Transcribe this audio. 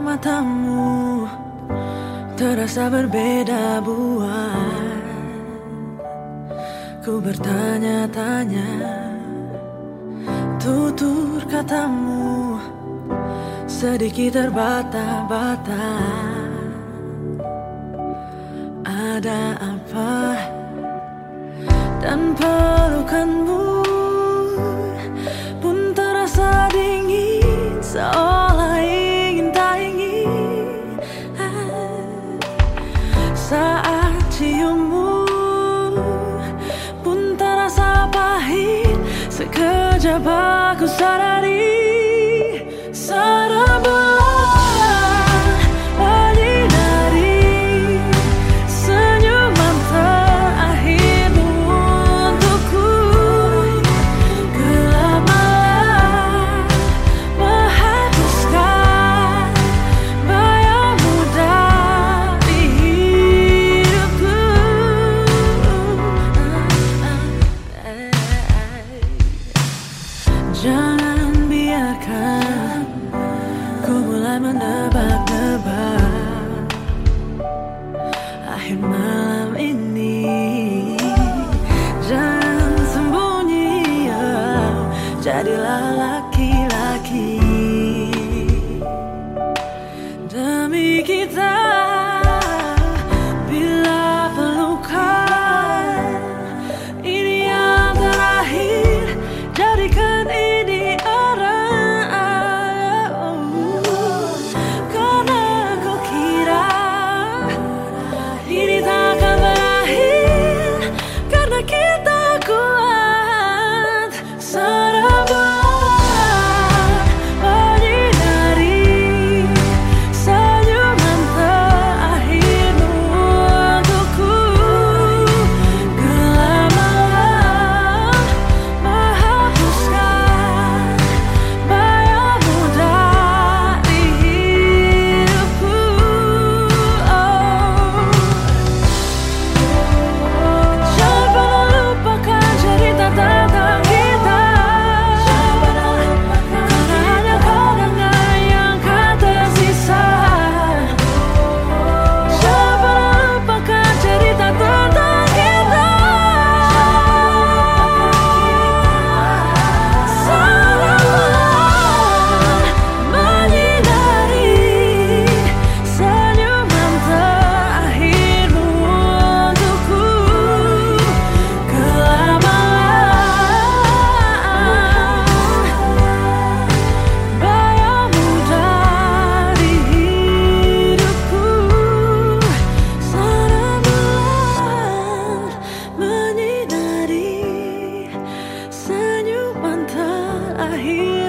matamu terasa berbeda buat ku bertanya-tanya tutur katamu sedikit terbata-bata. Ada apa? Dan pahit sekejap aku sadari mulai menebak-nebak Akhir malam ini Jangan sembunyi ya. Jadilah laki here.